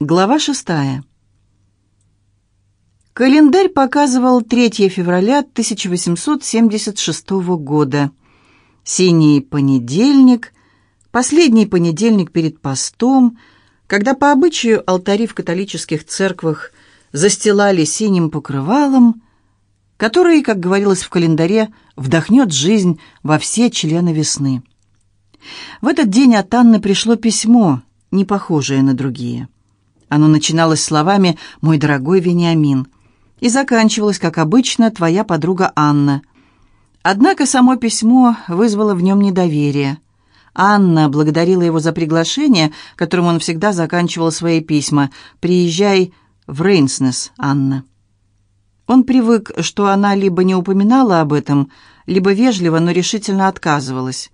Глава шестая. Календарь показывал 3 февраля 1876 года. Синий понедельник, последний понедельник перед постом, когда по обычаю алтари в католических церквах застилали синим покрывалом, который, как говорилось в календаре, вдохнет жизнь во все члены весны. В этот день от Анны пришло письмо, не похожее на другие. Оно начиналось словами «Мой дорогой Вениамин» и заканчивалось, как обычно, «Твоя подруга Анна». Однако само письмо вызвало в нем недоверие. Анна благодарила его за приглашение, которым он всегда заканчивал свои письма. «Приезжай в Рейнснес, Анна». Он привык, что она либо не упоминала об этом, либо вежливо, но решительно отказывалась.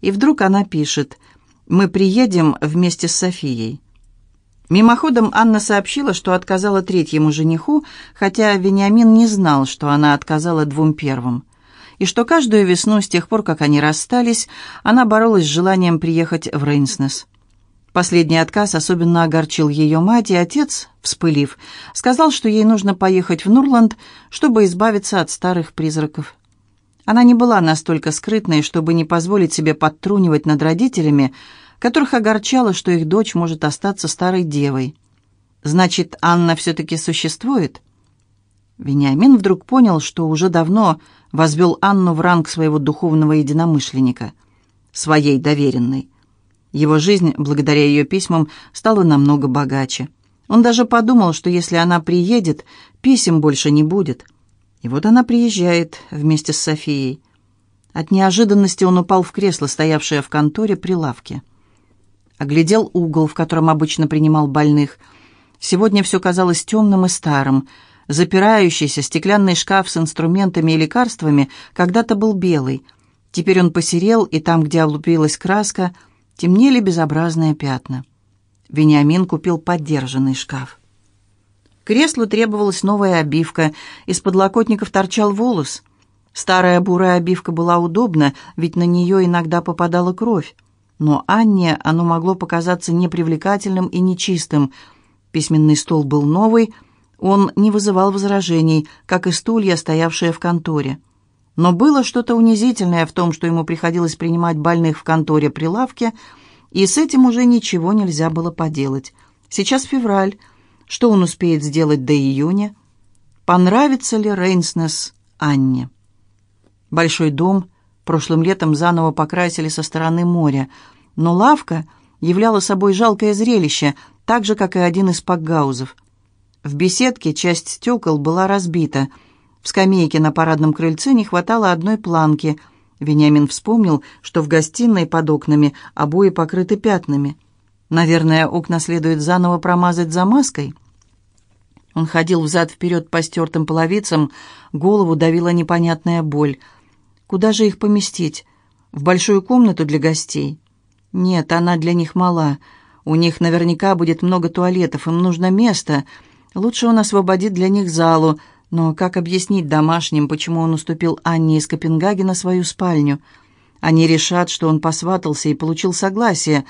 И вдруг она пишет «Мы приедем вместе с Софией». Мимоходом Анна сообщила, что отказала третьему жениху, хотя Вениамин не знал, что она отказала двум первым. И что каждую весну, с тех пор, как они расстались, она боролась с желанием приехать в Рейнснес. Последний отказ особенно огорчил ее мать, и отец, вспылив, сказал, что ей нужно поехать в Нурланд, чтобы избавиться от старых призраков. Она не была настолько скрытной, чтобы не позволить себе подтрунивать над родителями, которых огорчало, что их дочь может остаться старой девой. Значит, Анна все-таки существует? Вениамин вдруг понял, что уже давно возвел Анну в ранг своего духовного единомышленника, своей доверенной. Его жизнь, благодаря ее письмам, стала намного богаче. Он даже подумал, что если она приедет, писем больше не будет. И вот она приезжает вместе с Софией. От неожиданности он упал в кресло, стоявшее в конторе при лавке оглядел угол, в котором обычно принимал больных. Сегодня все казалось темным и старым. Запирающийся стеклянный шкаф с инструментами и лекарствами когда-то был белый. Теперь он посерел, и там, где облупилась краска, темнели безобразные пятна. Вениамин купил поддержанный шкаф. креслу требовалась новая обивка, из подлокотников торчал волос. Старая бурая обивка была удобна, ведь на нее иногда попадала кровь. Но Анне оно могло показаться непривлекательным и нечистым. Письменный стол был новый, он не вызывал возражений, как и стулья, стоявшие в конторе. Но было что-то унизительное в том, что ему приходилось принимать больных в конторе при лавке, и с этим уже ничего нельзя было поделать. Сейчас февраль. Что он успеет сделать до июня? Понравится ли Рейнснес Анне? Большой дом, Прошлым летом заново покрасили со стороны моря, но лавка являла собой жалкое зрелище, так же, как и один из пакгаузов. В беседке часть стекол была разбита. В скамейке на парадном крыльце не хватало одной планки. Вениамин вспомнил, что в гостиной под окнами обои покрыты пятнами. Наверное, окна следует заново промазать замазкой. Он ходил взад-вперед по стертым половицам, голову давила непонятная боль — Куда же их поместить? В большую комнату для гостей? Нет, она для них мала. У них наверняка будет много туалетов, им нужно место. Лучше он освободит для них залу. Но как объяснить домашним, почему он уступил Анне из Копенгагена свою спальню? Они решат, что он посватался и получил согласие.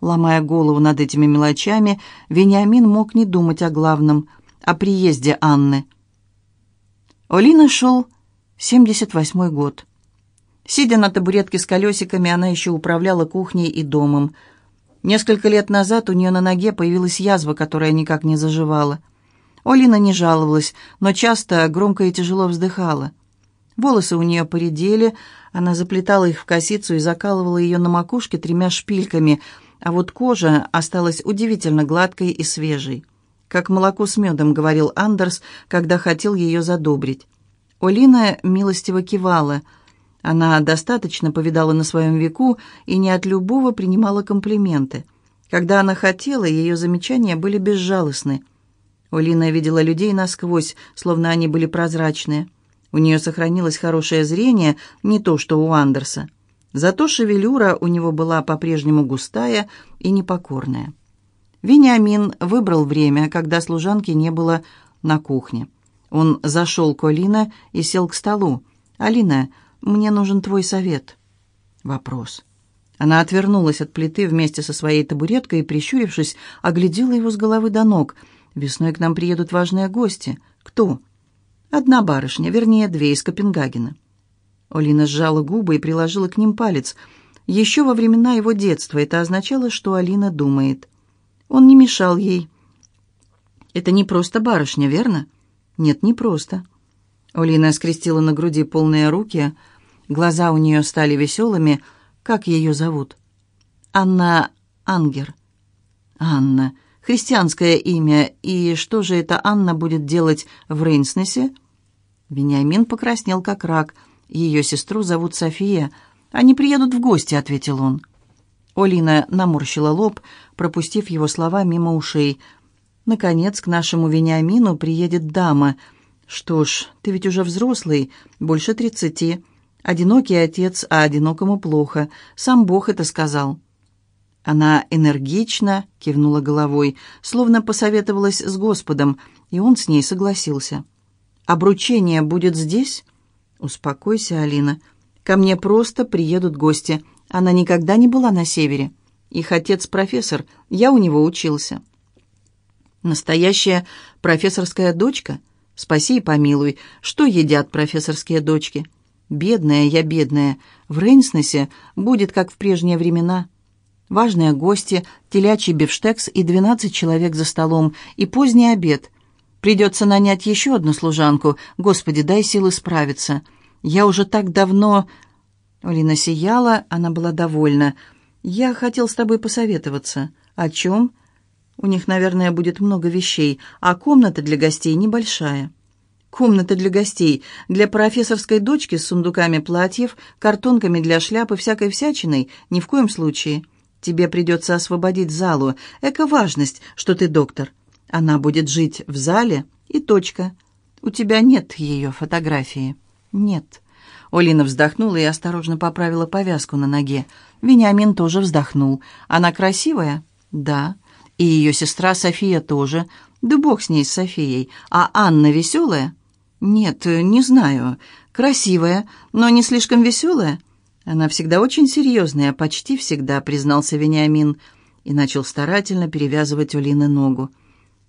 Ломая голову над этими мелочами, Вениамин мог не думать о главном, о приезде Анны. Олина шел 78 год. Сидя на табуретке с колесиками, она еще управляла кухней и домом. Несколько лет назад у нее на ноге появилась язва, которая никак не заживала. Олина не жаловалась, но часто громко и тяжело вздыхала. Волосы у нее поредели, она заплетала их в косицу и закалывала ее на макушке тремя шпильками, а вот кожа осталась удивительно гладкой и свежей. «Как молоко с медом», — говорил Андерс, когда хотел ее задобрить. Олина милостиво кивала — она достаточно повидала на своем веку и не от любого принимала комплименты. Когда она хотела, ее замечания были безжалостны. Олина видела людей насквозь, словно они были прозрачные. У нее сохранилось хорошее зрение, не то что у Андерса. Зато шевелюра у него была по-прежнему густая и непокорная. Вениамин выбрал время, когда служанки не было на кухне. Он зашел к Олина и сел к столу. «Алина, мне нужен твой совет». Вопрос. Она отвернулась от плиты вместе со своей табуреткой и, прищурившись, оглядела его с головы до ног. «Весной к нам приедут важные гости. Кто?» «Одна барышня, вернее, две из Копенгагена». Олина сжала губы и приложила к ним палец. Еще во времена его детства это означало, что Алина думает. Он не мешал ей. «Это не просто барышня, верно?» «Нет, не просто». Олина скрестила на груди полные руки. Глаза у нее стали веселыми. «Как ее зовут?» «Анна Ангер». «Анна. Христианское имя. И что же эта Анна будет делать в Рейнснесе?» Вениамин покраснел, как рак. «Ее сестру зовут София. Они приедут в гости», — ответил он. Олина наморщила лоб, пропустив его слова мимо ушей. «Наконец, к нашему Вениамину приедет дама. Что ж, ты ведь уже взрослый, больше тридцати. Одинокий отец, а одинокому плохо. Сам Бог это сказал». Она энергично кивнула головой, словно посоветовалась с Господом, и он с ней согласился. «Обручение будет здесь?» «Успокойся, Алина. Ко мне просто приедут гости. Она никогда не была на севере. Их отец профессор, я у него учился». «Настоящая профессорская дочка? Спаси и помилуй. Что едят профессорские дочки?» «Бедная я, бедная. В Рейнснесе будет, как в прежние времена». Важные гости, телячий бифштекс и двенадцать человек за столом, и поздний обед. Придется нанять еще одну служанку. Господи, дай силы справиться. Я уже так давно...» Олина сияла, она была довольна. «Я хотел с тобой посоветоваться. О чем?» «У них, наверное, будет много вещей, а комната для гостей небольшая». «Комната для гостей, для профессорской дочки с сундуками платьев, картонками для шляпы, всякой всячиной? Ни в коем случае. Тебе придется освободить залу. Эко-важность, что ты доктор. Она будет жить в зале и точка. У тебя нет ее фотографии. Нет. Олина вздохнула и осторожно поправила повязку на ноге. Вениамин тоже вздохнул. Она красивая? Да. И ее сестра София тоже. Да бог с ней, с Софией. А Анна веселая? Нет, не знаю. Красивая, но не слишком веселая? Она всегда очень серьезная, почти всегда, признался Вениамин и начал старательно перевязывать Олины ногу.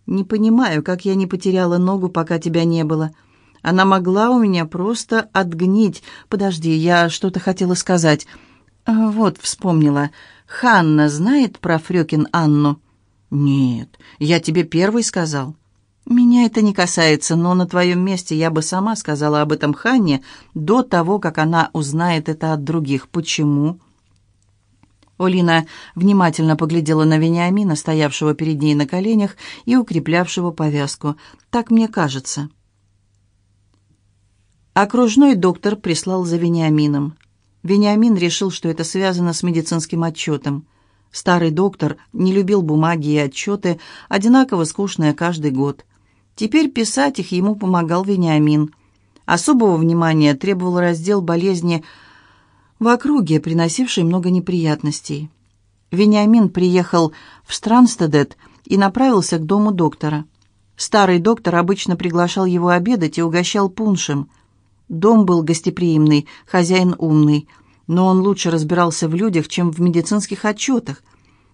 Не понимаю, как я не потеряла ногу, пока тебя не было. Она могла у меня просто отгнить. Подожди, я что-то хотела сказать. А, вот, вспомнила. Ханна знает про Фрёкин Анну? Нет, я тебе первый сказал. Меня это не касается, но на твоем месте я бы сама сказала об этом Ханне до того, как она узнает это от других. Почему? Олина внимательно поглядела на Вениамина, стоявшего перед ней на коленях и укреплявшего повязку. «Так мне кажется». Окружной доктор прислал за Вениамином. Вениамин решил, что это связано с медицинским отчетом. Старый доктор не любил бумаги и отчеты, одинаково скучные каждый год. Теперь писать их ему помогал Вениамин. Особого внимания требовал раздел болезни в округе, приносивший много неприятностей. Вениамин приехал в Странстедет и направился к дому доктора. Старый доктор обычно приглашал его обедать и угощал пуншем. Дом был гостеприимный, хозяин умный, но он лучше разбирался в людях, чем в медицинских отчетах.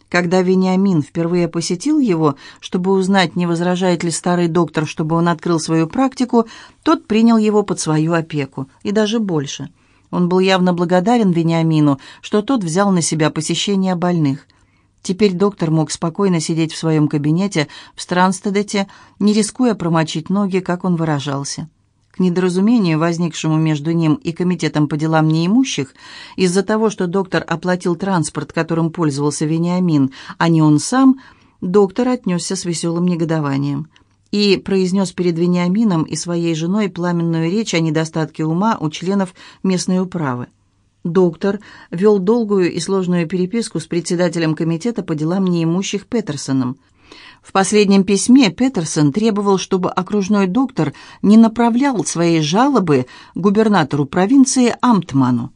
Когда Вениамин впервые посетил его, чтобы узнать, не возражает ли старый доктор, чтобы он открыл свою практику, тот принял его под свою опеку, и даже больше – он был явно благодарен Вениамину, что тот взял на себя посещение больных. Теперь доктор мог спокойно сидеть в своем кабинете в Странстедете, не рискуя промочить ноги, как он выражался. К недоразумению, возникшему между ним и Комитетом по делам неимущих, из-за того, что доктор оплатил транспорт, которым пользовался Вениамин, а не он сам, доктор отнесся с веселым негодованием – и произнес перед Вениамином и своей женой пламенную речь о недостатке ума у членов местной управы. Доктор вел долгую и сложную переписку с председателем комитета по делам неимущих Петерсоном. В последнем письме Петерсон требовал, чтобы окружной доктор не направлял свои жалобы губернатору провинции Амтману.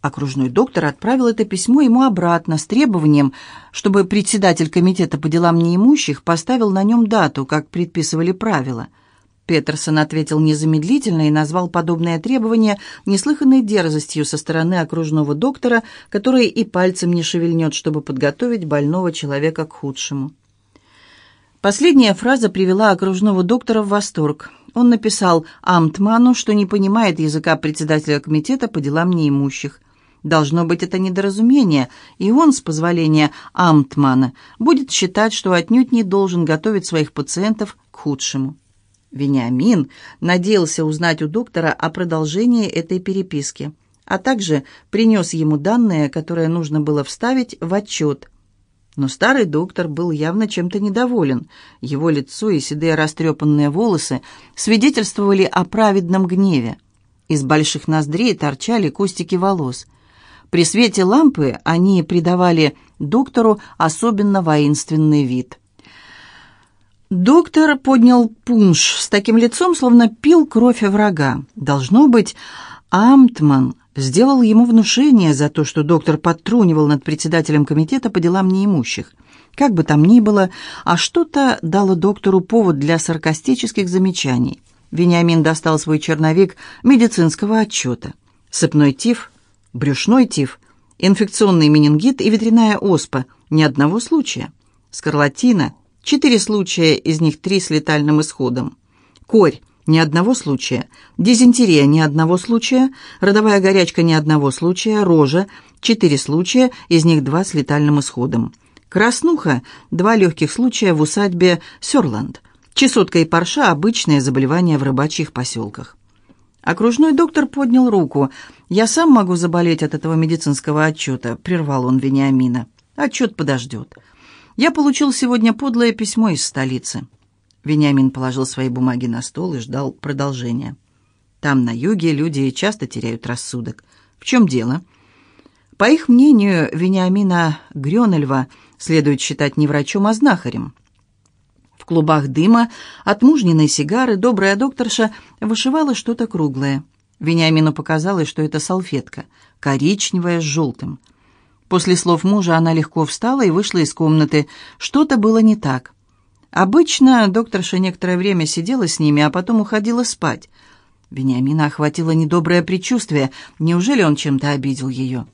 Окружной доктор отправил это письмо ему обратно с требованием, чтобы председатель комитета по делам неимущих поставил на нем дату, как предписывали правила. Петерсон ответил незамедлительно и назвал подобное требование неслыханной дерзостью со стороны окружного доктора, который и пальцем не шевельнет, чтобы подготовить больного человека к худшему. Последняя фраза привела окружного доктора в восторг. Он написал Амтману, что не понимает языка председателя комитета по делам неимущих. Должно быть, это недоразумение, и он, с позволения Амтмана, будет считать, что отнюдь не должен готовить своих пациентов к худшему. Вениамин надеялся узнать у доктора о продолжении этой переписки, а также принес ему данные, которые нужно было вставить в отчет – но старый доктор был явно чем-то недоволен. Его лицо и седые растрепанные волосы свидетельствовали о праведном гневе. Из больших ноздрей торчали кустики волос. При свете лампы они придавали доктору особенно воинственный вид. Доктор поднял пунш с таким лицом, словно пил кровь врага. Должно быть, Амтман сделал ему внушение за то, что доктор подтрунивал над председателем комитета по делам неимущих. Как бы там ни было, а что-то дало доктору повод для саркастических замечаний. Вениамин достал свой черновик медицинского отчета. Сыпной тиф, брюшной тиф, инфекционный менингит и ветряная оспа. Ни одного случая. Скарлатина. Четыре случая, из них три с летальным исходом. Корь ни одного случая. Дизентерия – ни одного случая. Родовая горячка – ни одного случая. Рожа – четыре случая, из них два с летальным исходом. Краснуха – два легких случая в усадьбе Сёрланд. Чесотка и парша – обычное заболевание в рыбачьих поселках. Окружной доктор поднял руку. «Я сам могу заболеть от этого медицинского отчета», – прервал он Вениамина. «Отчет подождет. Я получил сегодня подлое письмо из столицы». Вениамин положил свои бумаги на стол и ждал продолжения. Там, на юге, люди часто теряют рассудок. В чем дело? По их мнению, Вениамина Грёнельва следует считать не врачом, а знахарем. В клубах дыма от мужниной сигары добрая докторша вышивала что-то круглое. Вениамину показалось, что это салфетка, коричневая с желтым. После слов мужа она легко встала и вышла из комнаты. Что-то было не так. Обычно докторша некоторое время сидела с ними, а потом уходила спать. Вениамина охватило недоброе предчувствие. Неужели он чем-то обидел ее?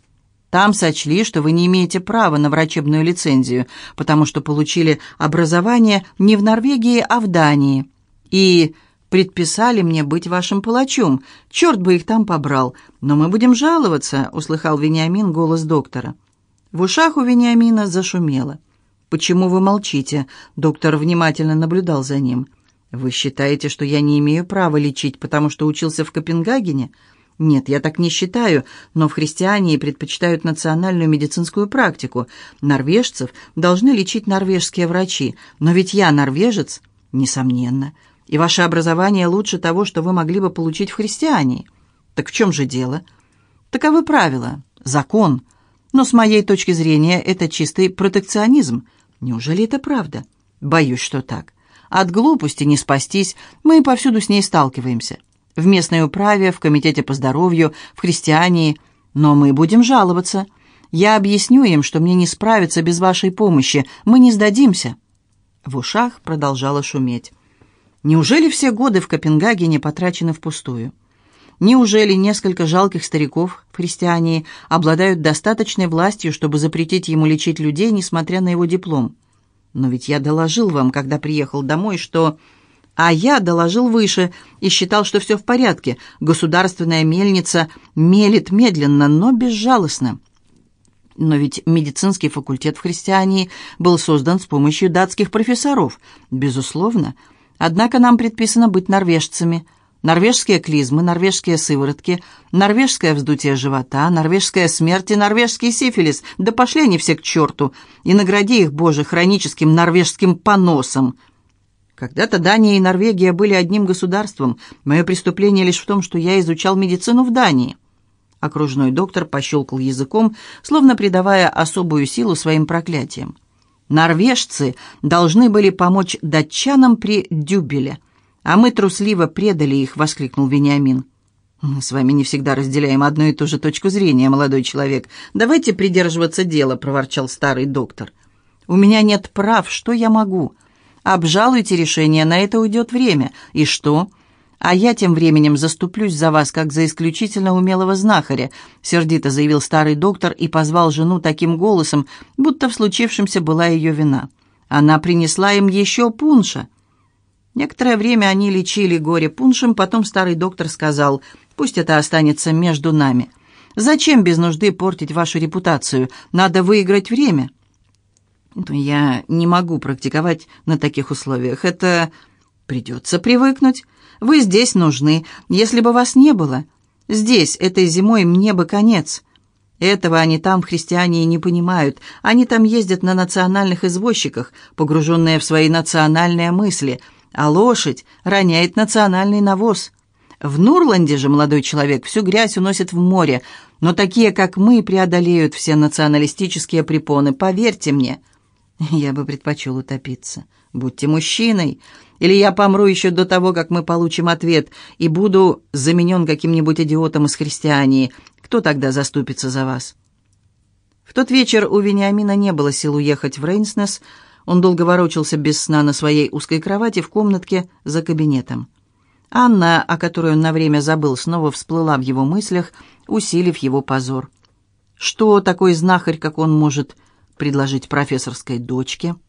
Там сочли, что вы не имеете права на врачебную лицензию, потому что получили образование не в Норвегии, а в Дании. И предписали мне быть вашим палачом. Черт бы их там побрал. Но мы будем жаловаться», — услыхал Вениамин голос доктора. В ушах у Вениамина зашумело. «Почему вы молчите?» Доктор внимательно наблюдал за ним. «Вы считаете, что я не имею права лечить, потому что учился в Копенгагене?» «Нет, я так не считаю, но в христиане предпочитают национальную медицинскую практику. Норвежцев должны лечить норвежские врачи. Но ведь я норвежец?» «Несомненно. И ваше образование лучше того, что вы могли бы получить в христиане. Так в чем же дело?» «Таковы правила. Закон. Но с моей точки зрения это чистый протекционизм. Неужели это правда? Боюсь, что так. От глупости не спастись, мы повсюду с ней сталкиваемся. В местной управе, в комитете по здоровью, в христиании. Но мы будем жаловаться. Я объясню им, что мне не справиться без вашей помощи. Мы не сдадимся». В ушах продолжало шуметь. Неужели все годы в Копенгагене потрачены впустую? Неужели несколько жалких стариков в христиане обладают достаточной властью, чтобы запретить ему лечить людей, несмотря на его диплом? Но ведь я доложил вам, когда приехал домой, что... А я доложил выше и считал, что все в порядке. Государственная мельница мелит медленно, но безжалостно. Но ведь медицинский факультет в христиане был создан с помощью датских профессоров. Безусловно. Однако нам предписано быть норвежцами – Норвежские клизмы, норвежские сыворотки, норвежское вздутие живота, норвежская смерть и норвежский сифилис. Да пошли они все к черту. И награди их, Боже, хроническим норвежским поносом. Когда-то Дания и Норвегия были одним государством. Мое преступление лишь в том, что я изучал медицину в Дании. Окружной доктор пощелкал языком, словно придавая особую силу своим проклятиям. Норвежцы должны были помочь датчанам при Дюбеле – «А мы трусливо предали их», — воскликнул Вениамин. «Мы с вами не всегда разделяем одну и ту же точку зрения, молодой человек. Давайте придерживаться дела», — проворчал старый доктор. «У меня нет прав, что я могу? Обжалуйте решение, на это уйдет время. И что? А я тем временем заступлюсь за вас, как за исключительно умелого знахаря», сердито заявил старый доктор и позвал жену таким голосом, будто в случившемся была ее вина. Она принесла им еще пунша. Некоторое время они лечили горе пуншем, потом старый доктор сказал, «Пусть это останется между нами. Зачем без нужды портить вашу репутацию? Надо выиграть время». «Я не могу практиковать на таких условиях. Это придется привыкнуть. Вы здесь нужны. Если бы вас не было, здесь, этой зимой, мне бы конец». Этого они там, христиане, и не понимают. Они там ездят на национальных извозчиках, погруженные в свои национальные мысли, а лошадь роняет национальный навоз. В Нурланде же молодой человек всю грязь уносит в море, но такие, как мы, преодолеют все националистические препоны, поверьте мне. Я бы предпочел утопиться. Будьте мужчиной, или я помру еще до того, как мы получим ответ, и буду заменен каким-нибудь идиотом из христиании. Кто тогда заступится за вас?» В тот вечер у Вениамина не было сил уехать в Рейнснес. Он долго ворочался без сна на своей узкой кровати в комнатке за кабинетом. Анна, о которой он на время забыл, снова всплыла в его мыслях, усилив его позор. Что такой знахарь, как он, может предложить профессорской дочке –